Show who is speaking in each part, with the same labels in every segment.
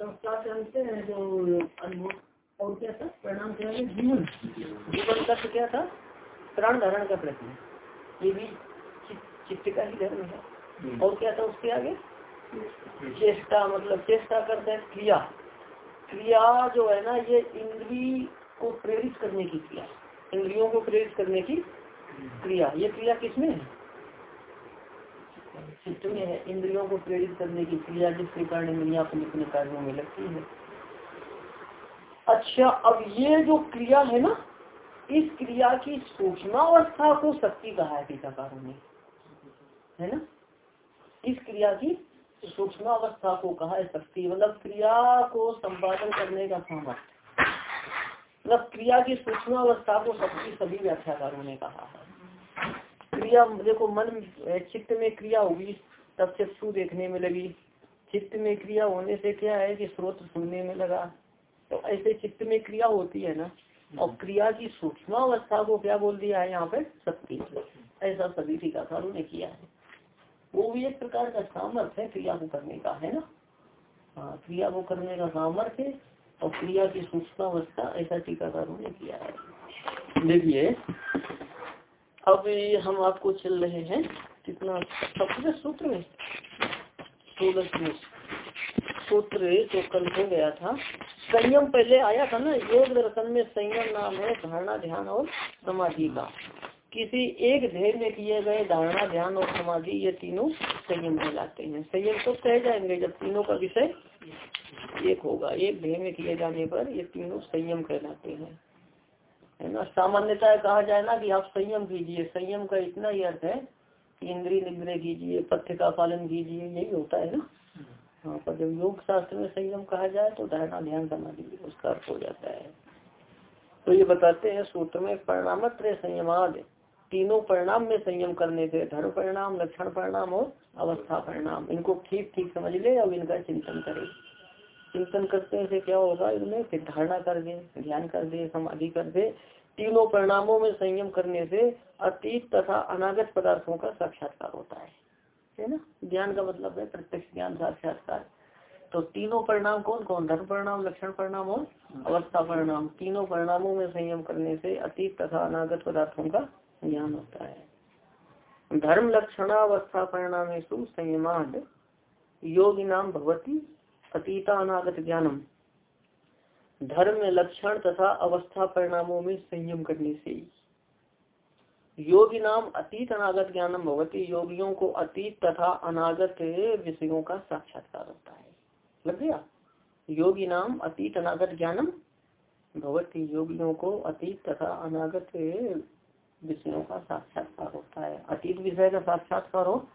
Speaker 1: संस्कार जानते हैं जो अनुभव और क्या था? परिणाम क्या है जीवन। जीवन का क्या था? प्राण धारण का प्रश्न ये भी चित्त का ही धर्म है। और क्या था उसके आगे? चेष्टा मतलब चेष्टा करते हैं क्रिया। क्रिया जो है ना ये इंद्री को प्रेरित करने की क्रिया। इंद्रियों को प्रेरित करने की क्रिया। ये क्रिया किसमें है? चित्त में है, इंद्रियों को प्रेरित करने की क्रिया जिसके कारण इंद्रिया अपने अपने कार्यों में लगती है। अच्छा अब ये जो क्रिया है ना, इस क्रिया की सूक्ष्मावस्था को शक्ति कहा है टीकाकारों ने। है ना? इस क्रिया की सूक्ष्मावस्था को कहा है शक्ति मतलब क्रिया को संपादन करने का सामर्थ्य। मतलब क्रिया की सूक्ष्मावस्था को शक्ति सभी व्याख्याकारों ने कहा है। क्रिया देखो मन चित्त में क्रिया होगी तब चक्षु देखने में लगी चित्त में क्रिया होने से क्या है कि स्रोत सुनने में लगा। तो ऐसे चित्त में क्रिया होती है ना और क्रिया की सूक्ष्म अवस्था को क्या बोल दिया है यहाँ पे? शक्ति। ऐसा सभी टीकाकारों ने किया है। वो भी एक प्रकार का सामर्थ्य है क्रिया को करने का है ना? हाँ क्रिया को करने का सामर्थ्य और क्रिया की सूक्ष्म अवस्था ऐसा टीकाकारों ने किया है। देखिए अब हम आपको चल रहे हैं कितना? सबसे सूत्र में। सोलह सूत्र तो कल हो गया था। संयम पहले आया था ना? योग दर्शन में संयम नाम है, धारणा ध्यान और समाधि का। किसी एक ध्यय में किए गए धारणा ध्यान और समाधि, ये तीनों संयम कहलाते हैं। संयम तो कह जाएँगे, जब तीनों का विषय एक होगा। एक ध्यय में किए जाने पर ये तीनों संयम कहलाते हैं। है ना सामान्यतः कहा जाए ना कि आप संयम कीजिए। संयम का इतना ही अर्थ है कि इंद्रिय निग्रह कीजिए, पथ्य का पालन कीजिए, यही होता है ना। हाँ पर जब योग शास्त्र में संयम कहा जाए तो धारणा ध्यान समाधि उसका अर्थ हो जाता है। तो ये बताते हैं सूत्र में परिणाम संयमाद। तीनों परिणाम में संयम करने से धर्म परिणाम, लक्षण परिणाम और अवस्था परिणाम। इनको ठीक ठीक समझ ले अब इनका चिंतन करें। चिंतन करते हैं से क्या होगा? इनमें धारणा कर दे ध्यान कर दे, समाधि कर दे, तीनों परिणामों में संयम करने से अतीत तथा अनागत पदार्थों का साक्षात्कार होता है। है ना? ज्ञान का मतलब है प्रत्यक्ष ज्ञान, साक्षात्कार। तो तीनों परिणाम कौन कौन? धर्म परिणाम, लक्षण परिणाम और अवस्था परिणाम। तीनों परिणामों में संयम करने से अतीत तथा अनागत पदार्थों का ज्ञान होता है। धर्म लक्षणावस्था परिणाम संयमान योगी नाम भगवती अतीता अनागत ज्ञानम। धर्म लक्षण तथा अवस्था परिणामों में संयम करने से योगी नाम अतीत अनागत ज्ञानम भगवती योगियों को अतीत तथा अनागत विषयों का साक्षात्कार होता है। लग गया? योगी नाम अतीत अनागत ज्ञानम भगवती योगियों को अतीत तथा अनागत विषयों का साक्षात्कार होता है। अतीत विषय का साक्षात्कार हो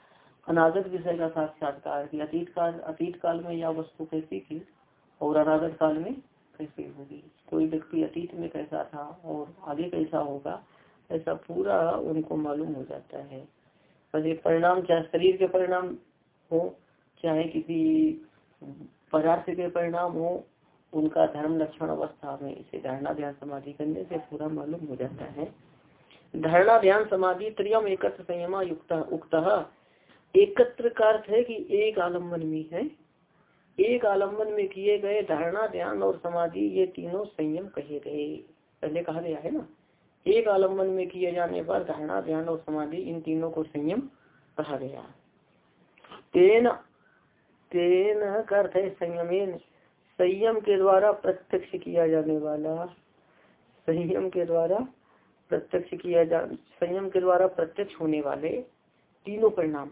Speaker 1: अनागत विषय का साक्षात्कार की अतीत काल अतीत काल में यह वस्तु कैसी थी और अनागत काल में कैसी होगी? कोई व्यक्ति अतीत में कैसा था और आगे कैसा होगा, ऐसा पूरा उनको मालूम हो जाता है। पर परिणाम, चाहे शरीर के परिणाम हो, चाहे किसी पदार्थ के परिणाम हो, उनका धर्म, लक्षण, अवस्था में इसे धारणा ध्यान समाधि करने से पूरा मालूम हो जाता है। धारणा ध्यान समाधि त्रियम एकत्र संयमा युक्त, उक्त एकत्र का अर्थ है कि एक आलंबन में है। एक आलंबन में किए गए धारणा, ध्यान और समाधि, ये तीनों संयम कहे गए। पहले कहा गया है ना? एक आलंबन में किए जाने पर धारणा, ध्यान और समाधि, इन तीनों को संयम कहा गया। तेन तेन का अर्थ है संयमेन। संयम के द्वारा प्रत्यक्ष किया जाने वाला, संयम के द्वारा प्रत्यक्ष किया जा, संयम के द्वारा प्रत्यक्ष होने वाले तीनों परिणाम।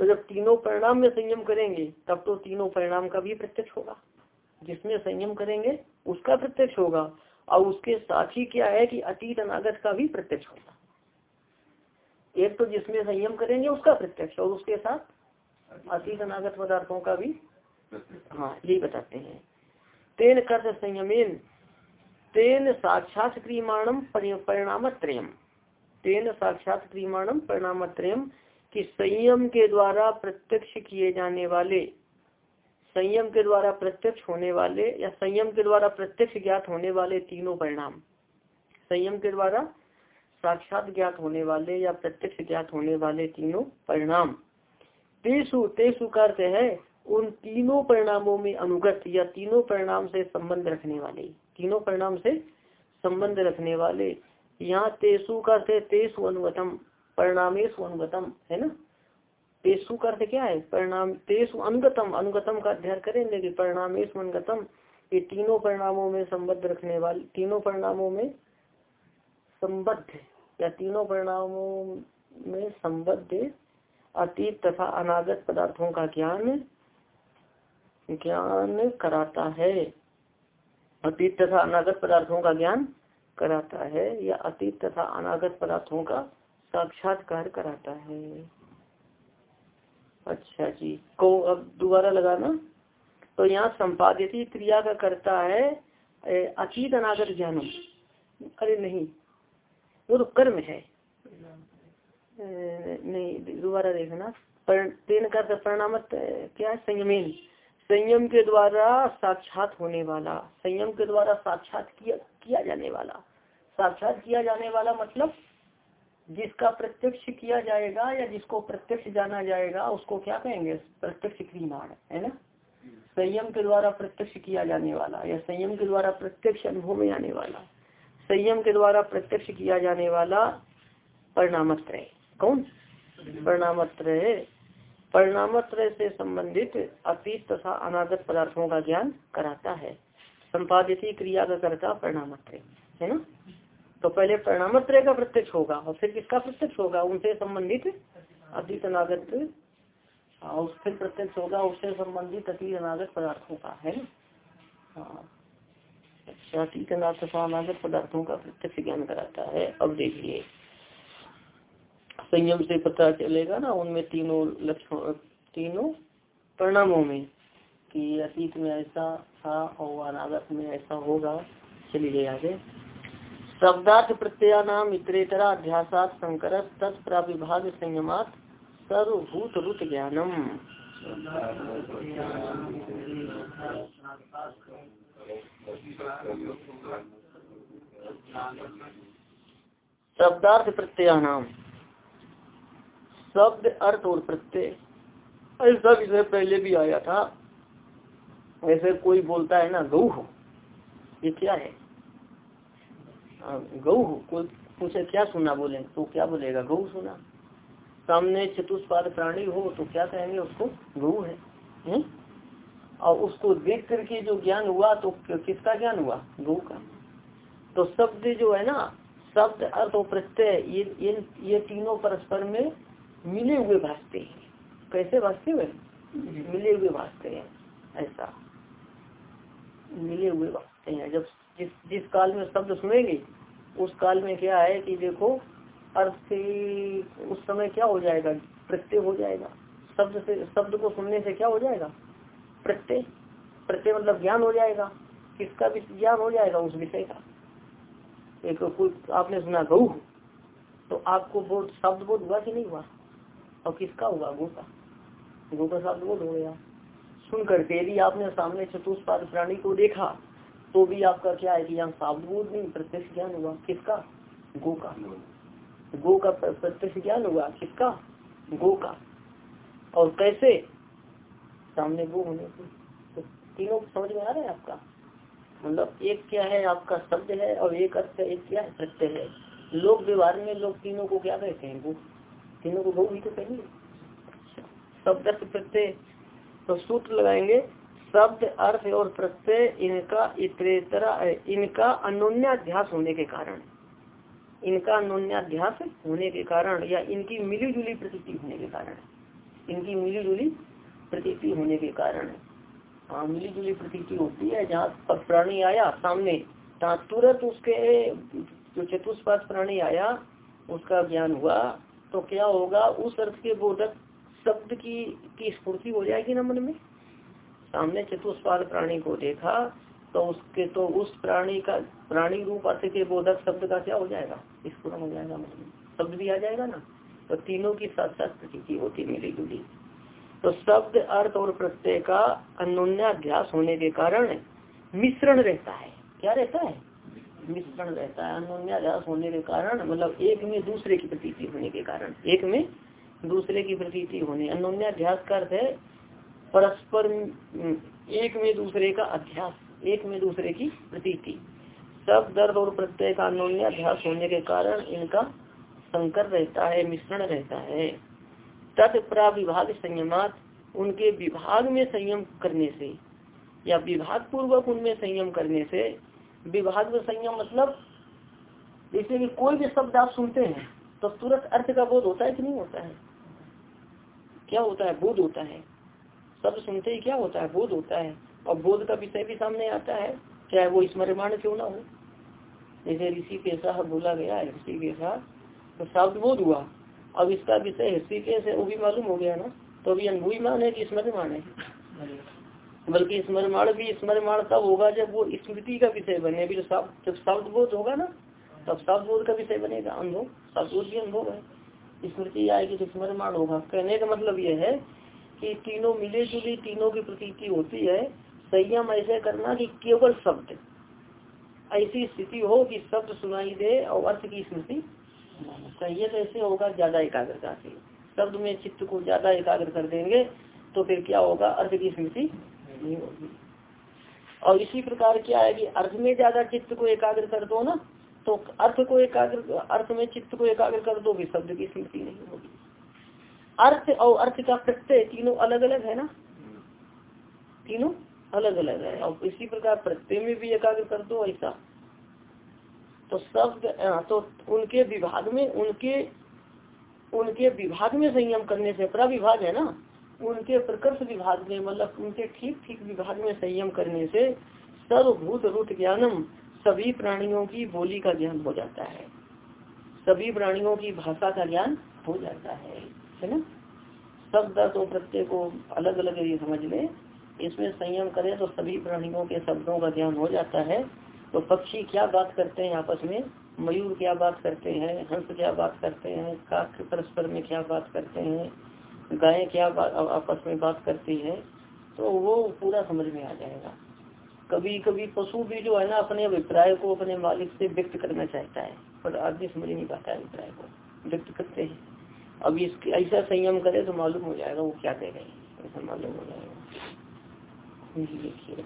Speaker 1: तो जब तीनों परिणाम में संयम करेंगे तब तो तीनों परिणाम का भी प्रत्यक्ष होगा। जिसमें संयम करेंगे उसका प्रत्यक्ष होगा और उसके साथ ही क्या है कि अतीत अनागत का भी प्रत्यक्ष होगा। एक तो जिसमें संयम करेंगे उसका प्रत्यक्ष और उसके साथ अतीत अनागत पदार्थों का भी हाँ यही बताते हैं। तेन कर संयमेन तेन साक्षात क्रियमाणम परिणाम त्रयम तेन साक्षात क्रियमाणम परिणाम त्रयम कि संयम के द्वारा प्रत्यक्ष किए जाने वाले, संयम के द्वारा प्रत्यक्ष होने वाले या संयम के द्वारा प्रत्यक्ष ज्ञात होने वाले तीनों परिणाम। संयम के द्वारा साक्षात ज्ञात होने वाले या प्रत्यक्ष ज्ञात होने वाले तीनों परिणाम। तेसु तेसु का अर्थ है, उन तीनों परिणामों में अनुगत या तीनों परिणाम से संबंध रखने वाले, तीनों परिणाम से संबंध रखने वाले। यहाँ तेसु का अर्थ तेसु अनुगतम। परिणामेश अनुगतम है ना? तेसु का अर्थ क्या है? परिणाम, तेसु अनुगतम अनुगतम का अध्ययन करेंगे कि परिणामेश अनुगतम ये तीनों परिणामों में संबद्ध रखने वाले, तीनों परिणामों में संबद्ध, या तीनों परिणामों में संबद्ध अतीत तथा अनागत पदार्थों का ज्ञान ज्ञान कराता है। अतीत तथा अनागत पदार्थों का ज्ञान कराता है, या अतीत तथा अनागत पदार्थों का साक्षात्कार कराता है। अच्छा जी, को अब दोबारा लगाना। तो यहाँ संपादित क्रिया का करता है अतीत अनागत ज्ञानम। अरे नहीं, वो तो कर्म है। नहीं, दोबारा देखना। पर, तीन का परिणाम क्या है? संयमीन। संयम के द्वारा साक्षात होने वाला। संयम के द्वारा साक्षात किया किया जाने वाला। साक्षात किया जाने वाला मतलब जिसका प्रत्यक्ष किया जाएगा या जिसको प्रत्यक्ष जाना जाएगा, उसको क्या कहेंगे? प्रत्यक्ष क्रियमाण, है ना? संयम के द्वारा प्रत्यक्ष किया जाने वाला या संयम के द्वारा प्रत्यक्ष अनुभव में आने वाला। संयम के द्वारा प्रत्यक्ष किया जाने वाला परिणामत्र कौन? परिणामत्र परिणामत्रय से संबंधित अतीत तथा अनागत पदार्थों का ज्ञान कराता है। संपादित क्रिया का करता परिणामत्रय, है ना? तो पहले परिणामत्रय का प्रत्यक्ष होगा और फिर किसका प्रत्यक्ष होगा? उनसे संबंधित अतीत अनागत और फिर प्रत्यक्ष होगा, उससे संबंधित अतीत अनागत पदार्थों का, है हाँ अच्छा अतीत अनागत पदार्थों का प्रत्यक्ष ज्ञान कराता है। अब देखिए, संयम से पता चलेगा ना, उनमें तीनों लक्षण, तीनों परिणामों में कि अतीत में ऐसा था और अनागत में ऐसा होगा। चलिए आगे। शब्दार्थ प्रत्यय नाम इतरेतरा अध्यासात संकर तत्प्राविभाग संयमात सर्वभूत रुत ज्ञानम शब्दार्थ प्रत्यय नाम शब्द, अर्थ और प्रत्यय। ऐसा विषय पहले भी आया था। ऐसे कोई बोलता है ना गौ ये क्या है? गौ कोई पूछे क्या सुना बोले तो क्या बोलेगा? गौ सुना। सामने चतुष्पाद प्राणी हो तो क्या कहेंगे उसको? गौ है, है? और उसको देख करके जो ज्ञान हुआ तो किसका ज्ञान हुआ? गौ का। तो शब्द जो है ना शब्द अर्थ और प्रत्यय ये ये ये तीनों परस्पर में मिले हुए भाजते हैं। कैसे भाजते हुए मिले हुए भाजते हैं। ऐसा। मिले हुए भाजते हैं। जब जिस जिस काल में शब्द सुनेंगे, उस काल में क्या है कि देखो, अर्थ उस समय क्या हो जाएगा? प्रत्यय हो जाएगा। शब्द से, शब्द को सुनने से क्या हो जाएगा? प्रत्यय। प्रत्यय मतलब ज्ञान हो जाएगा। किसका भी ज्ञान हो जाएगा? उस विषय का। एक कोई आपने सुना गौ तो आपको बोध, शब्द बोध हुआ कि नहीं हुआ? और किसका हुआ? गो का। गो का शब्द बोध हो गया। सुन करके यदि आपने सामने चतुष्पाद प्राणी को देखा। तो भी आपका क्या है कि यहाँ शब्द नहीं, प्रत्यक्ष ज्ञान हुआ। किसका? गो का। गो का प्रत्यक्ष ज्ञान हुआ। किसका? गो का। और कैसे? सामने गो होने से। तो तीनों समझ में आ रहा है आपका? मतलब एक क्या है, आपका शब्द है और एक अर्थ एक क्या है, प्रत्यय है। लोग व्यवहार में लोग तीनों को क्या कहते हैं? गो। तीनों को बहु भी तो कहेंगे। शब्द प्रत्यय। तो सूत्र लगाएँगे। शब्द, अर्थ और प्रत्यय इनका इतरेतरा, इनका अनोन्याध्यास होने के कारण, इनका अन्योन्याध्यास होने के कारण या इनकी मिली जुली प्रतीति होने के कारण, इनकी मिली जुली प्रतीति होने के कारण हाँ मिली जुली प्रतीति होती है जहाँ प्राणी आया, सामने तुरंत उसके, जो चतुष्पाद प्राणी आया, उसका ज्ञान हुआ तो क्या होगा, उस अर्थ के बोधक शब्द की की स्फूर्ति हो जाएगी ना मन में? सामने चतुष्पाद प्राणी को देखा तो उसके तो उस प्राणी का, प्राणी रूप अर्थ के बोधक शब्द का क्या हो जाएगा? स्फुरन हो जाएगा मन में शब्द भी आ जाएगा ना? तो तीनों की साथ साथ प्रती होती मिली जुली। तो शब्द, अर्थ और प्रत्यय का अन्योन्याध्यास होने के कारण मिश्रण रहता है। क्या रहता है? मिश्रण रहता है। अनुन्यास होने के कारण मतलब एक में दूसरे की प्रतीति होने के कारण। एक में दूसरे की प्रतीति होने। अनुन्याध्यास का अर्थ है परस्पर एक में दूसरे का अध्यास, एक में दूसरे की प्रतीति। सब दर्द और प्रत्यय का अध्यास होने के कारण इनका संकर रहता है, मिश्रण रहता है। तत्प्रा विभाग संयमात, उनके विभाग में संयम करने से, या विभाग पूर्वक उनमें संयम करने से, विभाग में संयम मतलब जैसे कि कोई भी शब्द आप सुनते हैं तो तुरंत अर्थ का बोध होता है कि नहीं होता है? क्या होता है? बोध होता है। शब्द सुनते ही क्या होता है? बोध होता है। और बोध का विषय भी सामने आता है, चाहे वो स्मरण क्यों ना हो। जैसे ऋषि के साथ बोला गया ऋषि के साथ तो शब्द बोध हुआ। अब इसका विषय ऋषिकेश है, वो भी मालूम हो गया ना? तो अभी अनुभवी मान है कि स्मरण है? बल्कि स्मरण भी स्मरण तब होगा जब वो स्मृति का विषय बने। अभी तो जब शब्द बोध होगा ना, तब शब्द बोध का विषय बनेगा। अनुभव शब्द बोध भी अनुभव है। स्मृति आएगी तो स्मरण होगा। कहने का मतलब यह है कि तीनों मिले जुली तीनों की प्रतीति होती है, संयम ऐसे करना कि केवल शब्द। ऐसी स्थिति हो कि शब्द सुनाई दे और अर्थ की स्मृति संयत ऐसे होगा, ज़्यादा एकाग्रता से। शब्द में चित्त को ज़्यादा एकाग्र कर देंगे तो फिर क्या होगा? अर्थ की स्मृति नहीं होगी। और इसी प्रकार क्या है कि अर्थ में ज़्यादा चित्त को एकाग्र कर दो ना तो अर्थ को एकाग्र, अर्थ में चित्त को एकाग्र कर दो भी शब्द की स्मृति नहीं होगी। अर्थ और अर्थ का प्रत्यय तीनों अलग अलग है ना? तीनों अलग अलग है। और इसी प्रकार प्रत्यय में भी एकाग्र कर दो ऐसा। तो शब्द तो उनके विभाग में, उनके उनके विभाग में संयम करने से प्रविभाग है ना? उनके प्रकर्ष विभाग में मतलब उनके ठीक ठीक विभाग में संयम करने से सर्वभूत रूट ज्ञानम सभी प्राणियों की बोली का ज्ञान हो जाता है। सभी प्राणियों की भाषा का ज्ञान हो जाता है। है ना? शब्द तो प्रत्यय को अलग अलग ये समझ ले, इसमें संयम करें तो सभी प्राणियों के शब्दों का ज्ञान हो जाता है। तो पक्षी क्या बात करते हैं आपस में? मयूर क्या बात करते हैं? हंस क्या बात करते हैं? काक परस्पर में क्या बात करते हैं? गाय क्या आपस में बात करती है? तो वो पूरा समझ में आ जाएगा। कभी कभी पशु भी जो है ना, अपने अभिप्राय को अपने मालिक से व्यक्त करना चाहता है, पर आदमी समझ नहीं पाता अभिप्राय को। व्यक्त करते हैं। अब इस ऐसा संयम करे तो मालूम हो जाएगा वो क्या कह रहे हैं। ऐसा मालूम हो जाएगा। देखिए।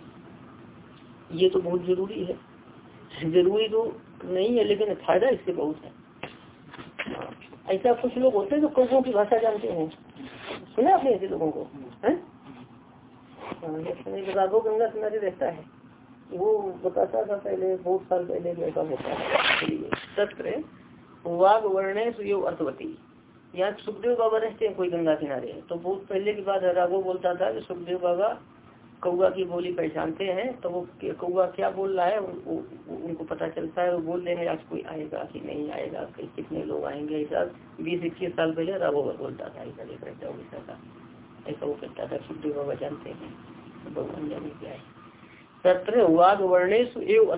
Speaker 1: ये तो बहुत ज़रूरी है। ज़रूरी तो नहीं है लेकिन फ़ायदा इससे बहुत है। ऐसा कुछ लोग होते हैं जो कौओं की भाषा जानते हैं। सुना आपने ऐसे लोगों को? है? हाँ, राघो गंगा किनारे रहता है। वो बताता था पहले बहुत साल पहले ऐसा होता है। सत्र वाघ वर्ण अर्थवती। यहाँ सुखदेव बाबा रहते हैं कोई गंगा किनारे। तो बहुत पहले की बात है राघो बोलता था कि सुखदेव बाबा कौआ की बोली पहचानते हैं तो वो कौआ क्या बोल रहा है उनको, उनको पता चलता है वो बोल देंगे आज कोई आएगा कि नहीं आएगा कितने लोग आएँगे ऐसा बीस इक्कीस साल पहले राघोवर बोलता था ऐसा लेकर रहता उड़ीसा का ऐसा वो कहता था सुखदेव बाबा जानते हैं तो भगवान जाने क्या है। तत्र वाग वर्णेश एव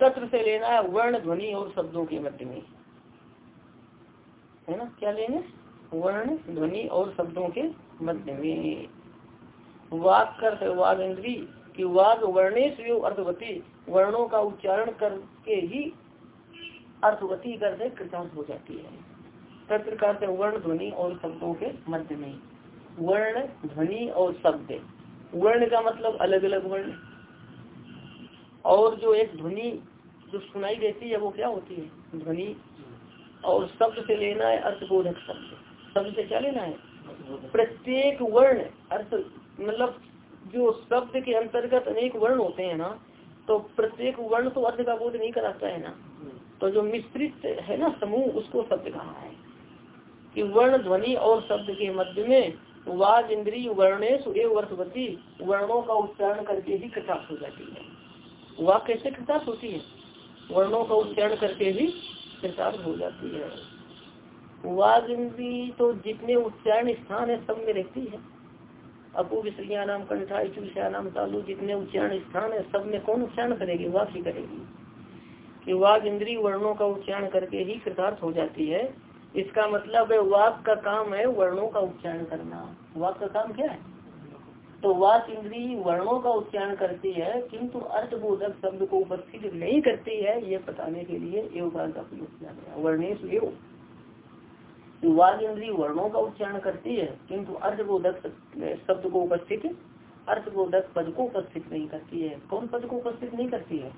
Speaker 1: तत्र से लेना है वर्ण ध्वनि और शब्दों के मध्य में। है ना? क्या लेंगे वर्ण, ध्वनि और शब्दों के मध्य में। वाक कर वाघ इंद्री, की वाघ वर्णेश अर्थवती वर्णों का उच्चारण करके ही अर्थवती करते कृतांत हो जाती है। तत्र करते वर्ण, ध्वनि और शब्दों के मध्य में। वर्ण, ध्वनि और शब्द। वर्ण का मतलब अलग अलग वर्ण। और जो एक ध्वनि जो सुनाई देती है, वो क्या होती है? ध्वनि और शब्द से लेना है अर्थबोधक शब्द शब्द से क्या लेना है? प्रत्येक वर्ण, अर्थ मतलब जो शब्द के अंतर्गत अनेक वर्ण होते हैं ना तो प्रत्येक वर्ण तो अर्थ का बोध नहीं कराता है ना। तो जो मिश्रित है ना समूह, उसको शब्द कहा है। कि वर्ण ध्वनि और शब्द के मध्य में वाद इंद्री वर्णेश वर्णों का उच्चारण करके ही कृतार्थ हो जाती है। वाक कैसे कृतार्थ होती है। वर्णों का उच्चारण करके ही कृतार्थ हो जाती है। वाघ इंद्री तो जितने उच्चारण स्थान है, सब में रहती है। अपू विश्रिया नाम कंठा चुलसा नाम तालु, जितने उच्चारण स्थान है, सब में कौन उच्चारण करेगी? वाक ही करेगी। कि वाघ इंद्री वर्णों का उच्चारण करके ही कृतार्थ हो जाती है। इसका मतलब है वाक का काम है वर्णों का उच्चारण करना। वाक का काम क्या है? तो वाक इंद्री वर्णों का उच्चारण करती है, किंतु अर्थबोधक शब्द को उपस्थित नहीं करती है, ये बताने के लिए योग का प्रयोग किया गया। वर्णेश योग वाघ इंद्री वर्णों का उच्चारण करती है, किंतु अर्थबोधक शब्द को उपस्थित, अर्थबोधक पद को उपस्थित नहीं करती है। कौन पद को उपस्थित नहीं करती है?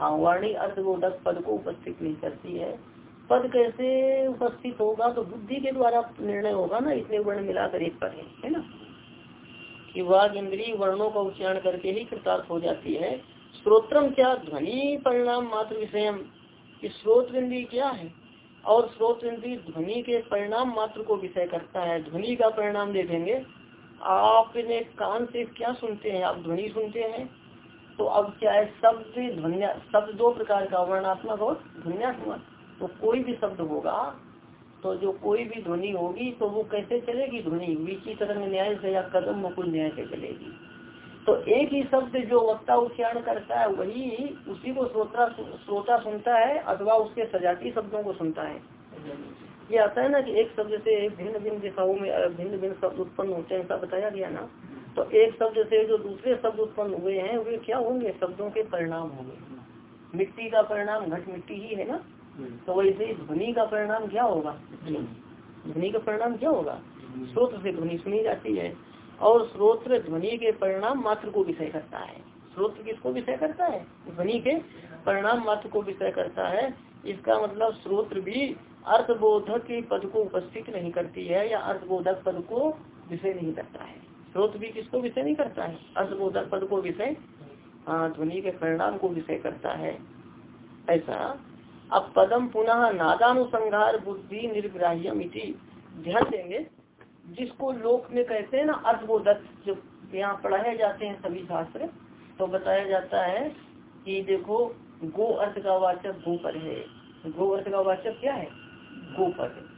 Speaker 1: हाँ वाणी अर्थबोधक पद को उपस्थित नहीं करती है। पद कैसे उपस्थित होगा? तो बुद्धि के द्वारा निर्णय होगा ना, इतने वर्ण मिलाकर एक पद है ना? कि वाघ इंद्री वर्णों का उच्चारण करके ही कृतार्थ हो जाती है। श्रोत्रम क्या? ध्वनि परिणाम मात्र विषय स्रोत इंद्री क्या है? और स्रोत इंद्री ध्वनि के परिणाम मात्र को विषय करता है। ध्वनि का परिणाम देखेंगे। आपने कान से क्या सुनते हैं? आप ध्वनि सुनते हैं। तो अब क्या है? शब्द ध्वनिया शब्द दो प्रकार का वर्णात्मक और ध्वनियात्मक। तो कोई भी शब्द होगा तो जो कोई भी ध्वनि होगी तो वो कैसे चलेगी ध्वनि? विची तरंग न्याय से या कदम मुकुल न्याय से चलेगी। तो एक ही शब्द जो वक्ता उच्चारण करता है, वही उसी को श्रोता श्रोता सुनता है अथवा उसके सजाती शब्दों को सुनता है। ये आता है ना कि एक शब्द से भिन्न भिन्न दिशाओं में भिन्न भिन्न शब्द उत्पन्न होते हैं, ऐसा बताया गया ना। तो एक शब्द से जो दूसरे शब्द उत्पन्न हुए हैं, वे क्या होंगे? शब्दों के परिणाम होंगे। मिट्टी का परिणाम, घट मिट्टी ही है ना? तो वैसे ध्वनि का परिणाम क्या होगा? ध्वनि का परिणाम क्या होगा? स्रोत से ध्वनि सुनी जाती है, और स्रोत ध्वनि के परिणाम मात्र को विषय करता है। स्रोत्र किसको विषय करता है? ध्वनि के परिणाम मात्र को विषय करता है। इसका मतलब स्रोत्र भी अर्थबोधक पद को उपस्थित नहीं करती है, या अर्थबोधक पद को विषय नहीं करता है। स्रोत भी किसको विषय नहीं करता है? अर्थबोधक पद को विषय ध्वनि के परिणाम को विषय करता है। ऐसा अब पदम पुनः नादानुसंहार बुद्धि निर्ग्राह्यम ध्यान देंगे, जिसको लोक में कहते हैं ना अर्थबोधक जो यहाँ पढ़ाए जाते हैं सभी शास्त्र तो बताया जाता है कि देखो, गो अर्थ का वाचक गोपर है। गो अर्थ का वाचक क्या है? गोपद।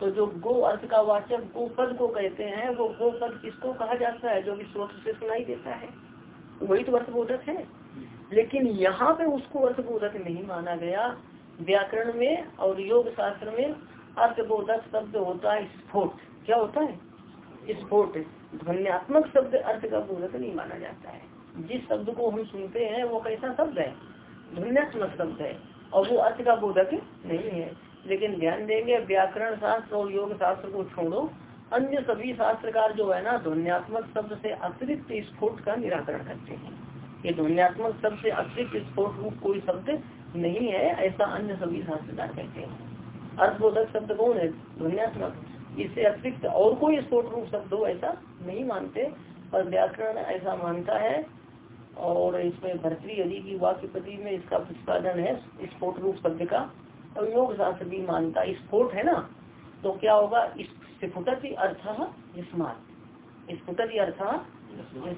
Speaker 1: तो जो गो अर्थ का वाचक गोपद को कहते हैं, वो गोपद किसको कहा जाता है? जो कि स्रोत से सुनाई देता है। वही तो अर्थबोधक है। लेकिन यहाँ पे उसको अर्थबोधक नहीं माना गया। व्याकरण में और योग शास्त्र में अर्थबोधक शब्द होता है स्फोट। क्या होता है? स्फोट। ध्वनियात्मक शब्द अर्थ का बोधक नहीं माना जाता है। जिस शब्द को हम सुनते हैं, वो कैसा शब्द है? ध्वनियात्मक शब्द है। और वो अर्थ का बोधक नहीं है। लेकिन ध्यान देंगे, व्याकरण शास्त्र और योग शास्त्र को छोड़ो। अन्य सभी शास्त्रकार जो है ना, ध्वनियात्मक शब्द से अतिरिक्त स्फोट का निराकरण करते हैं। ये ध्वनियात्मक शब्द से अतिरिक्त स्फोट रूप कोई शब्द नहीं है, ऐसा अन्य सभी शास्त्रकार कहते हैं। अर्थबोधक शब्द कौन है? ध्वनियात्मक। इससे अतिरिक्त और कोई स्फोट रूप शब्द हो, ऐसा नहीं मानते। पर व्याकरण ऐसा मानता है और इसमें भरतरी यदि की वाक्यपति में इसका प्रतिपादन है, स्फोट रूप शब्द का और योग शास्त्र भी मानता। स्फोट है ना? तो क्या होगा? स्फुटत अर्थ स्मार्ट स्फुटत अर्थ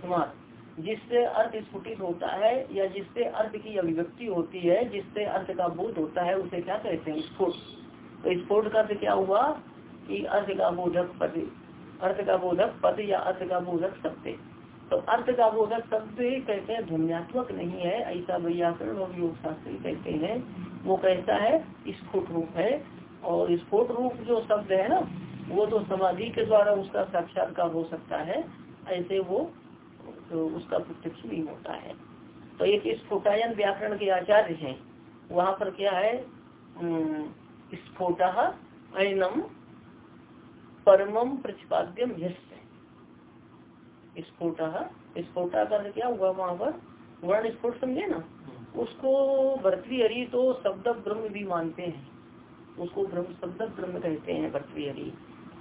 Speaker 1: स्मार्ट जिससे अर्थ स्फुटित होता है या जिससे अर्थ की अभिव्यक्ति होती है, जिससे अर्थ का बोध होता है, उसे क्या कहते हैं? स्फोट। तो स्फोट का अर्थ क्या हुआ? कि अर्थ का बोधक पद, अर्थ का बोधक पद या अर्थ का बोधक शब्द। तो अर्थ का बोधक शब्द कहते हैं, ध्वनियात्मक नहीं है, ऐसा व्याकरण और योग शास्त्री कहते हैं। वो कैसा है? स्फुट रूप है। और स्फोट रूप जो शब्द है ना, वो तो समाधि के द्वारा उसका साक्षात्कार हो सकता है, ऐसे वो तो उसका प्रत्यक्ष नहीं होता है। तो एक स्फोटायन व्याकरण के आचार्य हैं, वहाँ पर क्या है? स्फोटा ऐनम परमम प्रतिपाद्यम स्फोट, स्फोटा का क्या हुआ वहाँ पर? वर्ण स्फोट समझे ना? उसको भर्तृहरि तो शब्द ब्रह्म भी मानते हैं। उसको ब्रह्म, शब्द ब्रह्म कहते हैं भर्तृहरि।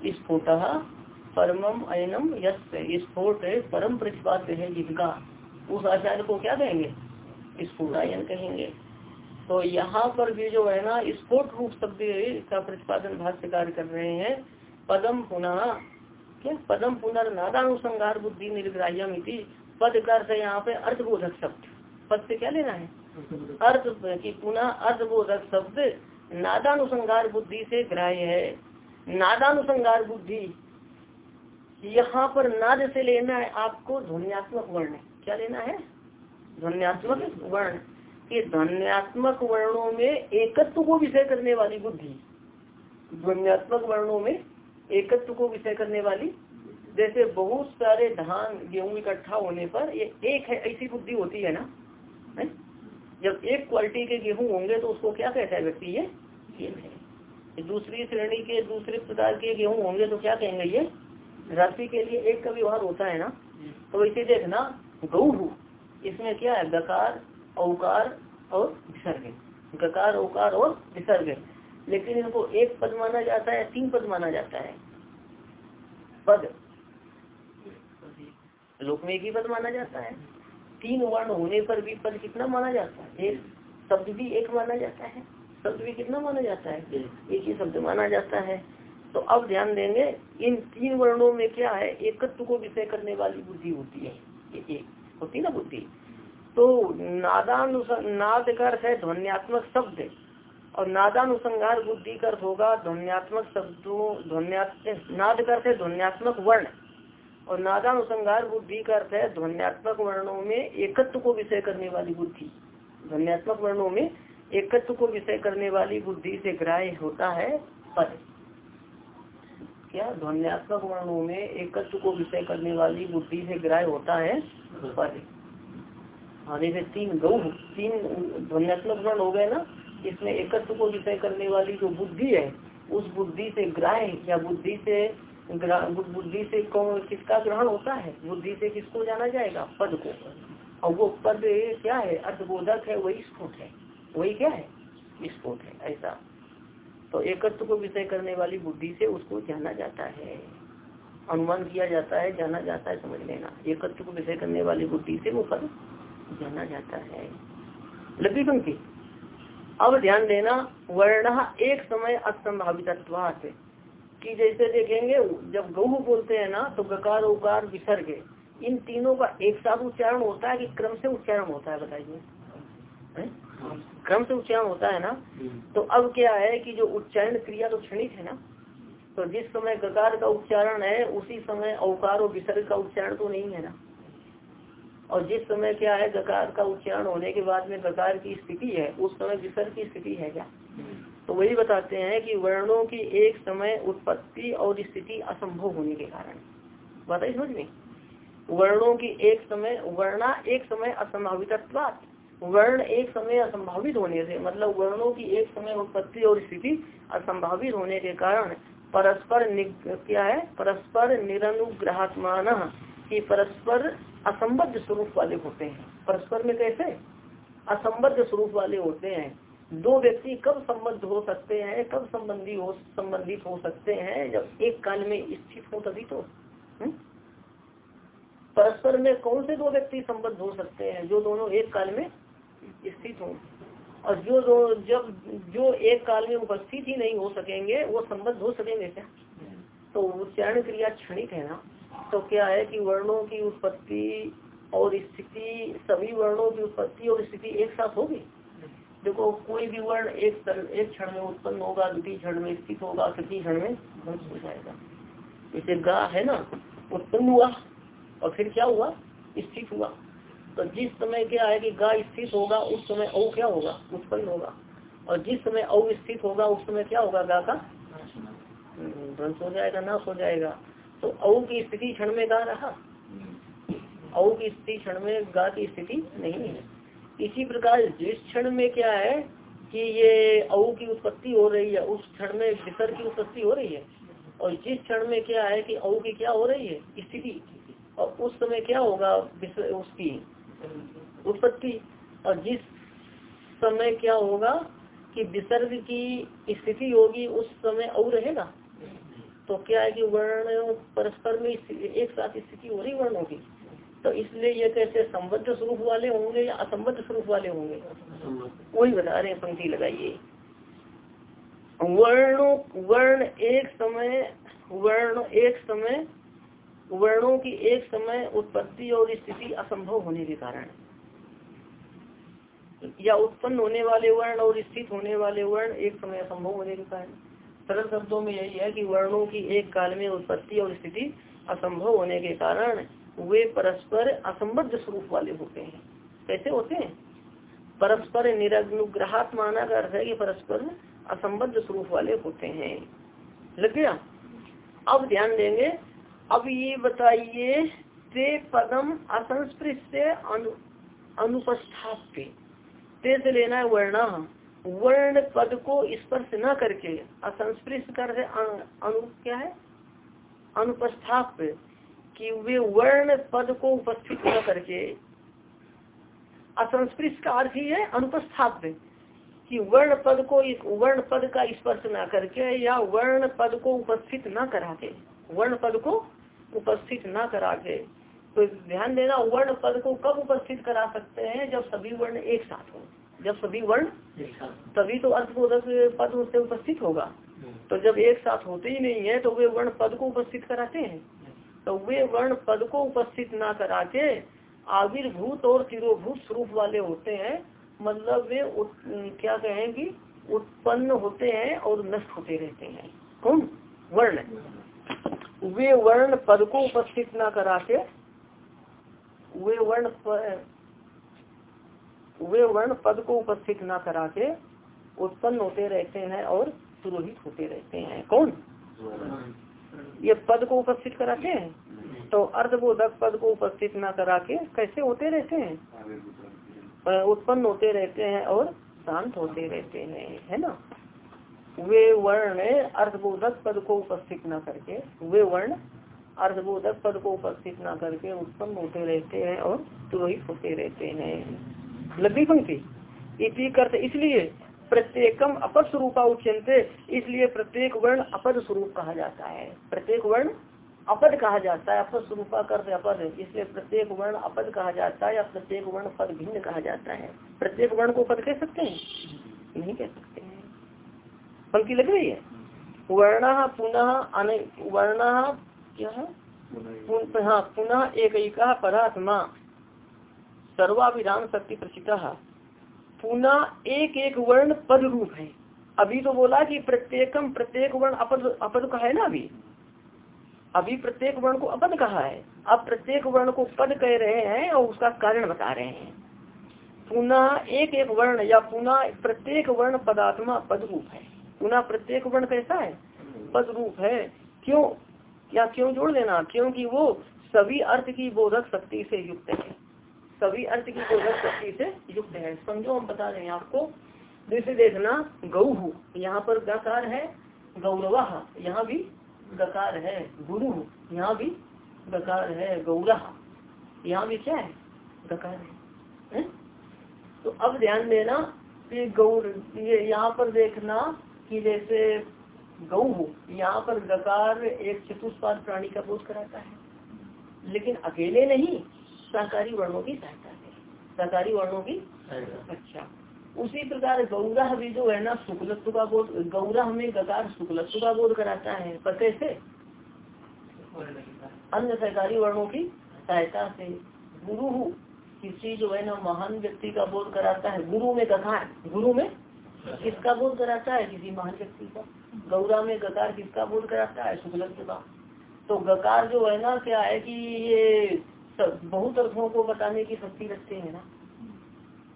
Speaker 1: स्फोट परमम अयनम यश स्फोट परम प्रतिपाद्य है जिनका। उस आचार्य को क्या कहेंगे? स्फोटायन कहेंगे। तो यहाँ पर भी जो है ना स्फोट रूप शब्द का प्रतिपादन भाष्यकार कर रहे हैं, पदम पुनः, क्या? पदम पुनर्नादानुसंगार बुद्धि निर्ग्राह्यम पद का अर्थ यहाँ पे अर्थबोधक शब्द। पद से क्या लेना है? अर्थ की पुनः अर्थबोधक शब्द नादानुसंगार बुद्धि से ग्राह्य है। नादानुसंगार बुद्धि यहाँ पर नाद से लेना है आपको ध्वनियात्मक वर्ण। क्या लेना है? ध्वनियात्मक वर्ण। ये ध्वनियात्मक वर्णों में एकत्व को विषय करने वाली बुद्धि। ध्वनियात्मक वर्णों में एकत्व को विषय करने वाली जैसे बहुत सारे धान गेहूँ इकट्ठा होने पर ये एक है, ऐसी बुद्धि होती है ना? है? जब एक क्वालिटी के गेहूँ होंगे तो उसको क्या कहता है व्यक्ति ये? दूसरी श्रेणी के, दूसरे प्रकार के गेहूँ होंगे तो क्या कहेंगे ये? राशि के लिए एक का व्यवहार होता है ना? तो इसे देखना गौ इसमें क्या है? गकार, औकार और विसर्ग। गकार, औकार और विसर्ग। लेकिन इनको एक पद माना जाता है, तीन पद माना जाता है। पद। लोक में एक ही पद माना जाता है। तीन वर्ण होने पर भी पद कितना माना जाता है? एक। शब्द भी एक माना जाता है। शब्द भी कितना माना जाता है? एक ही शब्द माना जाता है। तो अब ध्यान देंगे, इन तीन वर्णों में क्या है? एकत्व को विषय करने वाली बुद्धि होती है। एक होती ना बुद्धि? तो नादानुसार नाद का अर्थ है ध्वनियात्मक शब्द। और नादानुसंगार बुद्धि का अर्थ होगा ध्वनियात्मक शब्दों ध्वनियात्मक नाद का अर्थ है ध्वनियात्मक वर्ण। और नादानुसंगार बुद्धि का अर्थ है ध्वनियात्मक वर्णों में एकत्व को विषय करने वाली बुद्धि। ध्वनियात्मक वर्णों में एकत्व को विषय करने वाली बुद्धि से ग्राह्य होता है पद। क्या। ध्वनियात्मक वर्णों में एकत्व को विषय करने वाली बुद्धि से ग्राह्य होता है। पद हाँ देखिए तीन गौ, तीन ध्वनियात्मक वर्ण हो गए ना, इसमें एकत्व को विषय करने वाली जो बुद्धि है, उस बुद्धि से ग्राह्य या बुद्धि से बुद्धि से कौन, किसका ग्रहण होता है? बुद्धि से किसको जाना जाएगा? पद को। और वो पद क्या है? अर्थबोधक है, वही स्फोट है। वही क्या है? स्फोट है, ऐसा। तो एकत्व को विषय करने वाली बुद्धि से उसको जाना जाता है। अनुमान किया जाता है, जाना जाता है, समझ लेना। एकत्व को विषय करने वाली बुद्धि से वो पद जाना जाता है। लगी पंक्ति। अब ध्यान देना, वर्ण एक समय असंभावित कि जैसे देखेंगे, जब गहू बोलते हैं ना तो गकार, उकार, विसर्ग, इन तीनों का एक साथ उच्चारण होता है कि क्रम से उच्चारण होता है, बताइए। क्रम से उच्चारण होता है ना तो अब क्या है कि जो उच्चारण क्रिया तो क्षणिक है ना तो जिस समय गकार का उच्चारण है उसी समय अवकार और विसर्ग का उच्चारण तो नहीं है ना। और जिस समय क्या है गकार का उच्चारण होने के बाद में गकार की स्थिति है उस समय विसर्ग की स्थिति है क्या? तो वही बताते हैं कि वर्णों की एक समय उत्पत्ति और स्थिति असंभव होने के कारण। बताइए समझ में? वर्णों की एक समय वर्णा एक समय असंभावित वर्ण एक समय असंभावित होने से मतलब वर्णों की एक समय उत्पत्ति और स्थिति असंभावित होने के कारण परस्पर क्या है? परस्पर निरनुग्रहात्मान की परस्पर असंबद्ध स्वरूप वाले होते हैं। परस्पर में कैसे? असंबद्ध स्वरूप वाले होते हैं। दो व्यक्ति कब संबद्ध हो सकते हैं, कब संबंधी हो, संबंधित हो सकते हैं? जब एक काल में स्थित हो तभी तो। हम्म? परस्पर में कौन से दो व्यक्ति संबद्ध हो सकते हैं, जो दोनों एक काल में स्थित हो। और जो दो जब, जो एक काल में उपस्थित ही नहीं हो सकेंगे, वो संबद्ध हो सकेंगे क्या? तो उच्चारण क्रिया क्षणिक है ना? तो क्या है कि वर्णों की उत्पत्ति और स्थिति, सभी वर्णों की उत्पत्ति और स्थिति एक साथ होगी? देखो, कोई भी वर्ण एक एक क्षण में उत्पन्न होगा, द्वितीय क्षण में स्थित होगा, तृतीय क्षण में ध्वंस हो जाएगा। जैसे गा है ना? उत्पन्न हुआ और फिर क्या हुआ? स्थित हुआ। तो जिस समय क्या है कि गा स्थित होगा, उस समय औ क्या होगा? उत्पन्न होगा। और जिस समय औ स्थित होगा, उस समय क्या होगा? गा का? ध्वंस हो जाएगा, नाश हो जाएगा। तो औ की स्थिति क्षण में गा रहा? औ की स्थिति क्षण में गा की स्थिति नहीं है। इसी प्रकार जिस क्षण में क्या है कि ये अ की उत्पत्ति हो रही है, उस क्षण में विसर्ग की उत्पत्ति हो रही है। और जिस क्षण में क्या है कि अ की क्या हो रही है? स्थिति। और उस समय क्या होगा? उसकी। उत्पत्ति। और जिस समय क्या होगा कि विसर्ग की स्थिति होगी, उस समय और रहेगा। तो क्या है कि वर्ण परस्पर में एक साथ स्थिति हो रही वर्णों की तो इसलिए ये कैसे संबद्ध स्वरूप वाले होंगे या असंबद्ध स्वरूप वाले होंगे? वही बता रहे हैं पंक्ति लगाइए। वर्णों वर्ण एक समय वर्ण एक समय वर्णों की एक समय उत्पत्ति और स्थिति असंभव होने के कारण। या उत्पन्न होने वाले वर्ण और स्थित होने वाले वर्ण एक समय असंभव होने के कारण। सरल शब्दों में यही है कि वर्णों की एक काल में उत्पत्ति और स्थिति असंभव होने के कारण वे परस्पर असंबद्ध स्वरूप वाले होते हैं। कैसे होते हैं? परस्पर निरनुग्रहात माना का अर्थ है कि परस्पर असंबद्ध स्वरूप वाले होते हैं। लग गया? अब ध्यान देंगे अब ये बताइए ते पदम असंस्पृत से अनु, अनुपस्थाप्य। ते से लेना है वर्णा। वर्ण पद को स्पर्श न करके असंस्पृष्ट कर अनु क्या है? अनुपस्थाप कि वे वर्ण पद को उपस्थित न करके असंस्पृष्ट का अर्थ ही है अनुपस्थाप्य। कि वर्ण पद को वर्ण पद का स्पर्श न करके या वर्ण पद को उपस्थित न करा के वर्ण पद को उपस्थित न करा के तो ध्यान देना वर्ण पद को कब उपस्थित करा सकते हैं? जब सभी वर्ण एक साथ हो। जब सभी वर्ण तभी तो अर्थबोधक पद उससे उपस्थित होगा। तो जब एक साथ होते ही नहीं है तो वे वर्ण पद को उपस्थित कराते हैं। तो वे वर्ण पद को उपस्थित ना करा के आविर्भूत और तिरोभूत स्वरूप वाले होते हैं। मतलब वे उत, क्या कहें कि उत्पन्न होते हैं और नष्ट होते रहते हैं। कौन? वर्ण। वे वर्ण पद को उपस्थित ना करा के वे वर्ण वे वर्ण पद को उपस्थित न करा के उत्पन्न होते रहते हैं और पुरोहित होते रहते हैं। कौन? ये पद को उपस्थित कराते हैं? तो अर्धबोधक पद को उपस्थित न करा के कैसे होते रहते हैं? उत्पन्न होते रहते हैं और शांत होते रहते हैं है ना? वे वर्ण अर्थबोधक पद को उपस्थित न करके, वे वर्ण अर्थबोधक पद को उपस्थित न करके उत्पन्न होते रहते हैं और पुरोहित होते रहते हैं। लगी पंक्ति। इसी करते, इसलिए प्रत्येकम अपर स्वरूपा उच्चनते इसलिए प्रत्येक वर्ण अपद स्वरूप कहा जाता है। प्रत्येक वर्ण अपद कहा जाता है अपद स्वरूपा करते अपद। इसलिए प्रत्येक वर्ण अपद कहा जाता है या प्रत्येक वर्ण पद भिन्न कहा जाता है। प्रत्येक वर्ण को पद कह सकते हैं? नहीं कह सकते। पंक्ति लग रही है? वर्ण पुनः वर्ण क्या है? हाँ पुनः एक परात्मा। सर्वाभिधान शक्ति प्रसिद्ध। पुनः एक एक वर्ण पद रूप है। अभी तो बोला कि प्रत्येकम प्रत्येक वर्ण अपद अपद का है ना अभी? अभी प्रत्येक वर्ण को अपद कहा है। अब प्रत्येक वर्ण को पद कह रहे हैं और उसका कारण बता रहे हैं। पुनः एक एक वर्ण या पुनः प्रत्येक वर्ण पदात्मा पद रूप है। पुनः प्रत्येक वर्ण कैसा है? पद रूप है। क्यों? क्या क्यों जोड़ देना? क्योंकि वो सभी अर्थ की बोधक शक्ति से युक्त है। सभी अर्थ की बोधक शक्ति से युक्त है। समझो हम बता रहे हैं आपको। जैसे देखना गौ यहाँ पर गकार है गौरवा यहाँ भी गकार है। गुरु यहाँ भी गकार है। गौरा यहाँ भी क्या है? गकार है, है? तो अब ध्यान देना कि गौर ये यहाँ पर देखना कि जैसे गौ यहाँ पर गकार एक चतुष्पाद प्राणी का बोध कराता है। लेकिन अकेले नहीं सहकारी वर्णों की सहायता से। सहकारी वर्णों की अच्छा। उसी प्रकार गौरा भी जो है ना शुक्लत्व का बोध गौरा हमें गकार शुक्लत्व का बोध कराता है। पर कैसे? अन्य सहकारी वर्णों की सहायता से। गुरु किसी जो है ना महान व्यक्ति का बोध कराता है। गुरु में गकार गुरु में किसका बोध कराता है? किसी महान व्यक्ति का। गौरा में गकार किसका बोध कराता है? शुक्लत्व का तो गकार जो है ना, क्या है कि ये बहुत अर्थों को बताने की शक्ति रखते हैं ना।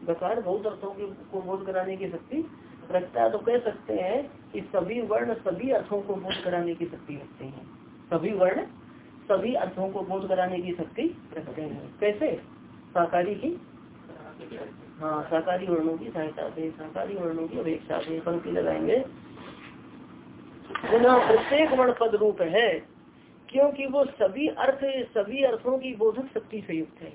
Speaker 1: गकार बहुत अर्थों की को बोध कराने की शक्ति रखता है। तो कह सकते हैं कि सभी वर्ण सभी अर्थों को बोध कराने की शक्ति रखते हैं। सभी वर्ण सभी अर्थों को बोध कराने की शक्ति रखते हैं। कैसे? सहकारी की हाँ सहकारी वर्णों की सहायता से, सहकारी वर्णों की अपेक्षा से पंक्ति लगाएँगे। पुनः प्रत्येक वर्ण पद रूप है, क्योंकि वो सभी अर्थ, सभी अर्थों की बोधक शक्ति से युक्त है।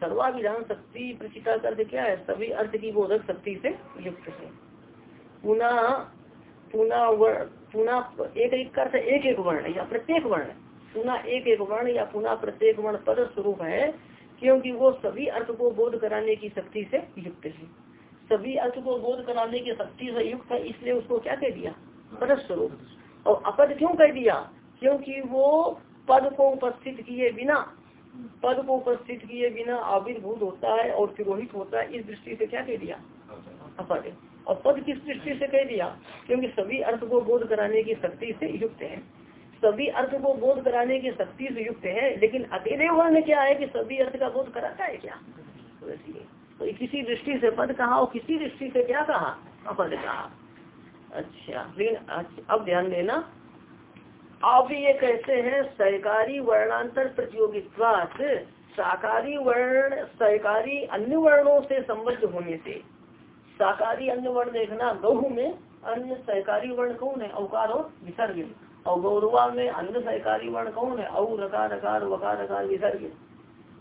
Speaker 1: सर्वाभिधान शक्ति प्रचिता अर्थ क्या है? सभी अर्थ की बोधक शक्ति से युक्त है। पुनः पुनः पुनः एक एक अर्थ, एक एक वर्ण, या प्रत्येक वर्ण, पुनः एक एक वर्ण, या पुनः प्रत्येक वर्ण पद स्वरूप है। क्योंकि वो सभी अर्थ को बोध कराने की शक्ति से युक्त है। सभी अर्थ को बोध कराने की शक्ति से युक्त है, इसलिए उसको क्या कह दिया? पद स्वरूप और अपद क्यों कह दिया? क्योंकि वो पद को उपस्थित किए बिना, पद को उपस्थित किए बिना आविर्भूत होता है और तिरोहित होता है, इस दृष्टि से क्या कह दिया? अपद। और पद किस दृष्टि से कह दिया? क्योंकि सभी अर्थ को बोध कराने की शक्ति से युक्त है। सभी अर्थ को बोध कराने की शक्ति से युक्त है, लेकिन अकेले वर्ण क्या है कि सभी अर्थ का बोध कराता है क्या? तो तो किसी दृष्टि से पद कहा और किसी दृष्टि से क्या कहा? अपद कहा। अच्छा लेकिन अब ध्यान देना, आप ये कहते हैं सहकारी वर्णांतर प्रतियोगित्वात साकारी वर्ण, सहकारी अन्य वर्णों से संबद्ध होने से। शाकाहारी अन्य वर्ण देखना, गहू में अन्य सहकारी वर्ण कौन है? अवकार और विसर्ग और गौरवा में अन्य सहकारी वर्ण कौन है? औ, रकार रकार, वकार, रकार, विसर्ग।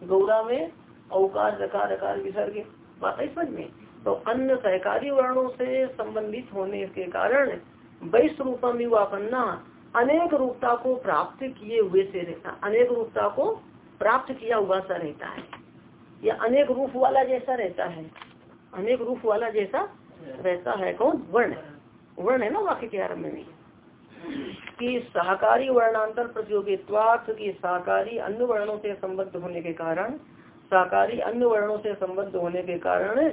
Speaker 1: गौरा में औकार, रकार रकार, विसर्ग। बात है समझ में तो अन्य सहकारी वर्णों से संबंधित होने के कारण वैश्व रूपम युवापन्ना अनेक रूपता को प्राप्त किए हुए से रहता, अनेक रूपता को प्राप्त किया हुआ सा रहता है। या अनेक रूप वाला जैसा रहता है। अनेक रूप वाला जैसा रहता है। कौन? वर्ण। वर्ण है ना वाक्य के आरंभ में? कि सहकारी वर्णांतर प्रतियोगित्वार्थ की सहकारी अन्य वर्णों से संबद्ध होने के कारण, सहकारी अन्य वर्णों से संबद्ध होने के कारण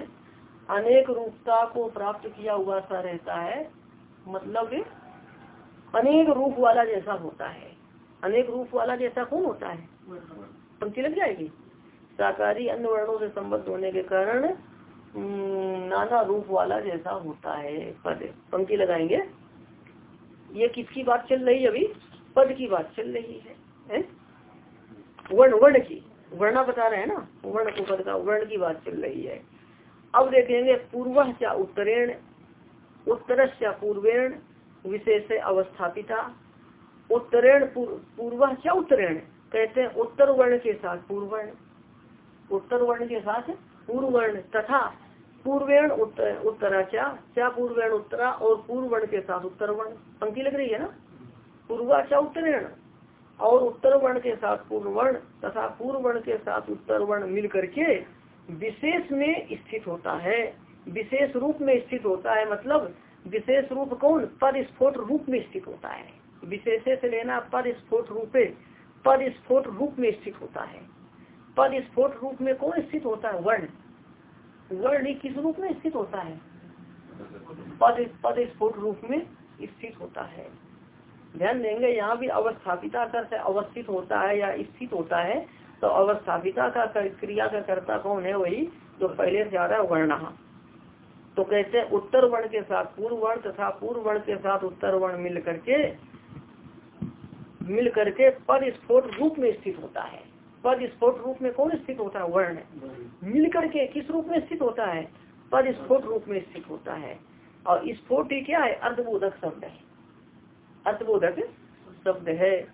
Speaker 1: अनेक रूपता को प्राप्त किया हुआ सा रहता है। मतलब अनेक रूप वाला जैसा होता है। अनेक रूप वाला जैसा कौन होता है? पंक्ति लग जाएगी। शाकाहारी अन्य वर्णों से संबद्ध होने के कारण नाना रूप वाला जैसा होता है। पद पंक्ति लगाएँगे। ये किसकी बात चल रही है अभी? पद की बात चल रही है? वर्ण वर्ण की। वर्णा बता रहे हैं ना? वर्ण को पद का वर्ण की बात चल रही है। अब देखेंगे पूर्व क्या उत्तरेण उत्तर पूर्वेण विशेष अवस्थापिता। उत्तरेण पूर्व क्या उत्तरेण, कहते हैं उत्तर वर्ण के साथ पूर्वर्ण उत्तर वर्ण के साथ पूर्व वर्ण तथा पूर्वेण उत्तर उत्तरा क्या? क्या पूर्वेण उत्तरा और पूर्व वर्ण के साथ उत्तर वर्ण पंक्ति लग रही है ना? पूर्वाचा उत्तरेण। और उत्तर वर्ण के साथ पूर्व वर्ण तथा पूर्व वर्ण के साथ उत्तर वर्ण मिल करके विशेष में स्थित होता है। विशेष रूप में स्थित होता है मतलब विशेष रूप कौन? पद स्फोट रूप में स्थित होता है। विशेष से लेना पद स्फोट रूपे। पद स्फोट रूप में स्थित होता है। पद स्फोट रूप में कौन स्थित होता है? वर्ण। वर्ण किस रूप में स्थित होता है। पद पद स्फोट रूप में स्थित होता है। ध्यान देंगे, यहाँ भी अवस्थापिता कर अवस्थित होता है या स्थित होता है तो अवस्थापिता का क्रिया का कर्ता कौन है वही जो पहले से आ रहा है वर्ण। तो कहते हैं, उत्तर वर्ण के साथ पूर्व वर्ण तथा पूर्व वर्ण के साथ उत्तर वर्ण मिल करके मिल करके पद स्फोट रूप में स्थित होता है। पद स्फोट रूप में कौन स्थित होता है? वर्ण। मिलकर के किस रूप में स्थित होता है? पद स्फोट रूप में स्थित होता है। और स्फोट क्या है? अर्धबोधक शब्द है। अर्धबोधक शब्द है।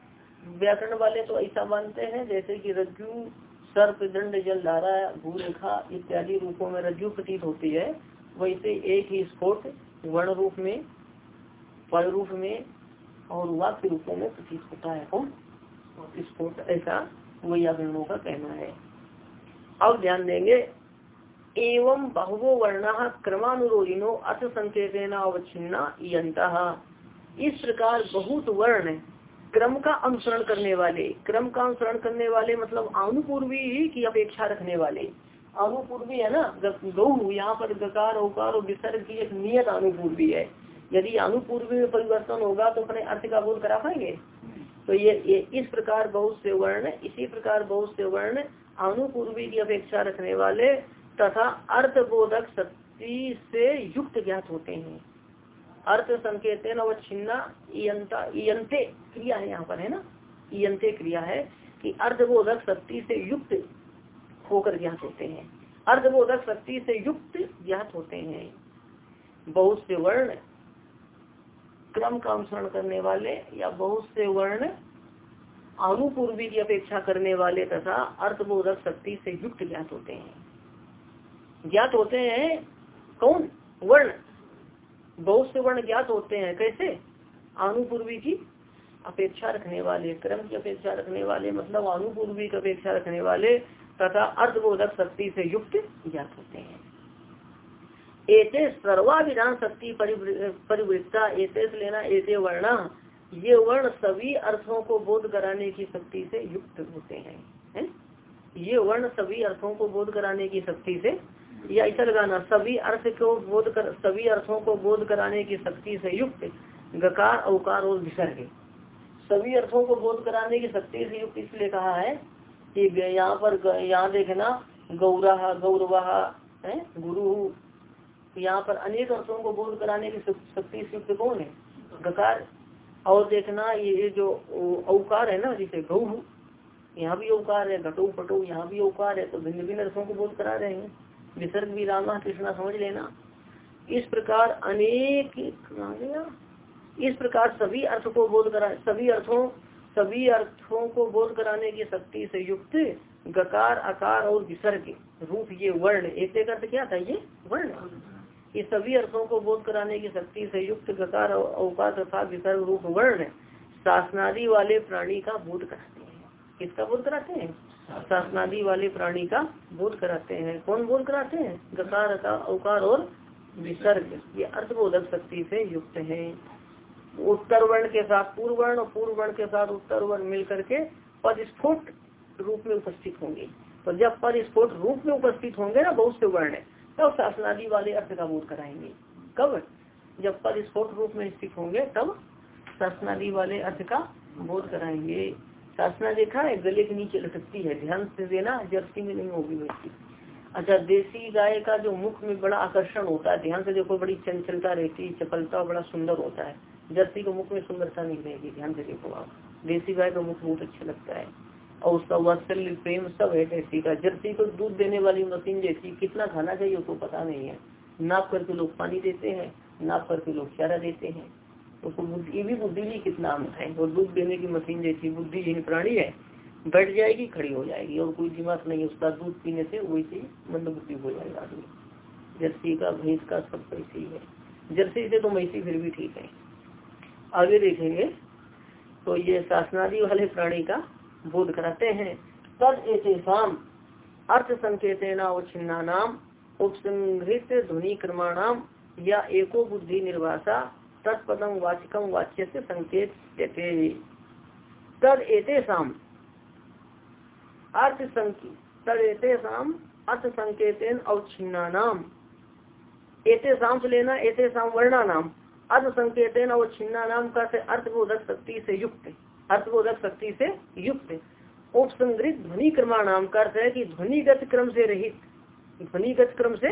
Speaker 1: व्याकरण वाले तो ऐसा मानते हैं, जैसे कि रज्जु, सर्प, दंड, जलधारा, भूरेखा इत्यादि रूपों में रज्जु प्रतीत होती है। वैसे एक ही स्फोट वर्ण रूप में, पद रूप में और वाक्य रूपों में प्रतीत होता है। कौन? स्फोट। ऐसा वैयाकरणों का कहना है। अब ध्यान देंगे, एवं बहुवो वर्ण क्रमानुरोधिनो अर्थ संकेत अवच्छिन्ना इस प्रकार बहुत वर्ण क्रम का अनुसरण करने वाले, क्रम का अनुसरण करने वाले मतलब अनुपूर्वी की अपेक्षा रखने वाले। अनुपूर्वी है ना, गौ यहाँ पर गकार, औकार और विसर्ग की एक नियत अनुपूर्वी है। यदि अनुपूर्वी में परिवर्तन होगा तो अपने अर्थ का बोध करा पाएँगे? तो ये, ये इस प्रकार बहुत से वर्ण इसी प्रकार बहुत से वर्ण अनुपूर्वी की अपेक्षा रखने वाले तथा अर्थबोधक शक्ति से युक्त ज्ञात होते हैं। अर्थ संकेत छिन्ना क्रिया है यहाँ पर है ना? इयंते क्रिया है कि अर्धबोधक शक्ति से युक्त होकर ज्ञात होते हैं। अर्धबोधक शक्ति से युक्त ज्ञात होते हैं। बहुत से वर्ण क्रम का अनुसरण करने वाले या बहुत से वर्ण अनुपूर्वी की अपेक्षा करने वाले तथा अर्थबोधक शक्ति से युक्त ज्ञात होते हैं। ज्ञात होते हैं कौन? वर्ण। बहुत से वर्ण ज्ञात होते हैं। कैसे? अनुपूर्वी की अपेक्षा रखने वाले, क्रम की अपेक्षा रखने वाले मतलब अनुपूर्वी की अपेक्षा रखने वाले तथा अर्धबोधक शक्ति से युक्त ज्ञात होते हैं। एते सर्वाभिधान शक्ति परिवृत्ता, एते लेना, एते वर्ण, ये वर्ण सभी अर्थों को बोध कराने की शक्ति से युक्त होते हैं, है? ये वर्ण सभी अर्थों को बोध कराने की शक्ति से, या ऐसा लगाना, सभी अर्थ को बोध कर, सभी अर्थों को बोध कराने की शक्ति से युक्त, गकार, अवकार और विसर्ग सभी अर्थों को बोध कराने की शक्ति से युक्त इसलिए कहा है कि यहाँ पर यहाँ देखना गौरा गौरवा, है गुरु यहाँ पर अनेक अर्थों को बोध कराने की शक्ति युक्त कौन है? गकार। और देखना ये जो अवकार है ना, जिसे गौ यहाँ भी अवकार है, घटो पटो, यहाँ भी अवकार है तो भिन्न भिन्न अर्थों को बोध करा रहे हैं। विसर्ग भी रामा, कृष्णा, समझ लेना। इस प्रकार अनेक, इस प्रकार सभी अर्थ को बोध करा, सभी अर्थों सभी अर्थों को बोध कराने की शक्ति से युक्त गकार, आकार और विसर्ग, रूप ये वर्ण। एक अर्थ क्या था ये? वर्ण। ये सभी अर्थों को बोध कराने की शक्ति से युक्त गकार अवकाश तथा विसर्ग रूप वर्ण शासनादि वाले प्राणी का बोध कराते हैं। किसका बोध कराते हैं? शासनादि वाले प्राणी का बोध कराते हैं। कौन बोध कराते हैं? गकार अवकार और विसर्ग। ये अर्थबोधक शक्ति से युक्त है। उत्तर वर्ण के साथ पूर्व वर्ण और पूर्व वर्ण के साथ उत्तर वर्ण मिल करके पद स्फोट रूप में उपस्थित होंगे। तो जब पद स्फोट रूप में उपस्थित होंगे ना, बहुत से वर्ण तब शासनादि वाले अर्थ का बोध कराएँगे। कब? जब पद स्फोट रूप में स्थित होंगे, तब शासनादि वाले अर्थ का बोध कराएँगे। शासना देखा है, गले के नीचे लटकती है, ध्यान से देना जर्सी में नहीं होगी वैसी अच्छा देसी गाय का जो मुख में बड़ा आकर्षण होता है, ध्यान से देखो, बड़ी चंचलता रहती है, चपलता बड़ा सुंदर होता है। जर्सी के मुख में सुंदरता नहीं रहेगी, ध्यान से देखो आप। देसी गाय का मुख बहुत अच्छा लगता है। और उसका वात्सल्य प्रेम सब है। देसी का जर्सी को दूध देने वाली मशीन जैसी कितना खाना चाहिए उसको पता नहीं है। नाप करके लोग पानी देते हैं नाप करके लोग चारा देते हैं। उसको बुद्धि भी बुद्धि भी कितना अंत है और दूध देने की मशीन जैसी बुद्धि जिन प्राणी है। बैठ जाएगी, खड़ी हो जाएगी। और कोई दिमाग नहीं उसका, दूध पीने से वैसे मंद बुद्धि हो जाएगा आदमी। जर्सी का भैंस का सब वैसे ही है। जर्सी से तो मैसी फिर भी ठीक है। आगे देखेंगे तो ये शासनादि वाले प्राणी का बोध कराते हैं। तद एतेषाम अर्थ संकेत छिन्ना नाम उपसंहृत ध्वनि क्रमाणाम या एको बुद्धि निर्वासा तत्पदम वाचिकम वाच्य से संकेत देते तद एतेषाम अर्थ संकेत तद एतेषाम अर्थ संकेतन अवच्छिन्ना नाम एतेषाम से लेना एतेषाम वर्णा नाम अर्थ संकेत और छिन्ना नाम का से अर्थबोधक शक्ति से युक्त अर्थबोधक शक्ति से युक्त। उपसंग्रित ध्वनि क्रमाणाम का अर्थ है कि ध्वनिगत क्रम से रहित। ध्वनिगत क्रम से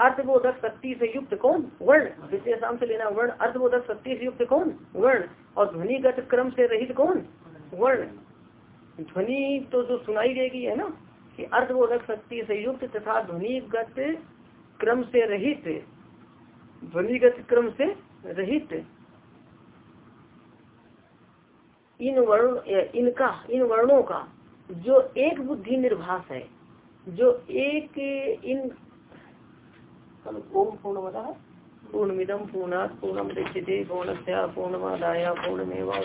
Speaker 1: अर्थबोधक शक्ति से युक्त कौन? वर्ण। विशेषाम से लेना वर्ण। अर्थबोधक शक्ति से युक्त कौन? वर्ण। और ध्वनिगत क्रम से रहित कौन? वर्ण। ध्वनि तो जो सुनाई देगी, है ना? कि अर्थबोधक शक्ति से युक्त तथा ध्वनिगत क्रम से रहित। ध्वनिगत क्रम से रहित। इन वर्ण इनका इन वर्णों का जो एक बुद्धि निर्भास है जो एक इन ओम पूर्ण बता पूर्णमिदम पूर्णात पूर्णम दृष्टि पूर्णस्या पूर्णमादाया पूर्णमेवा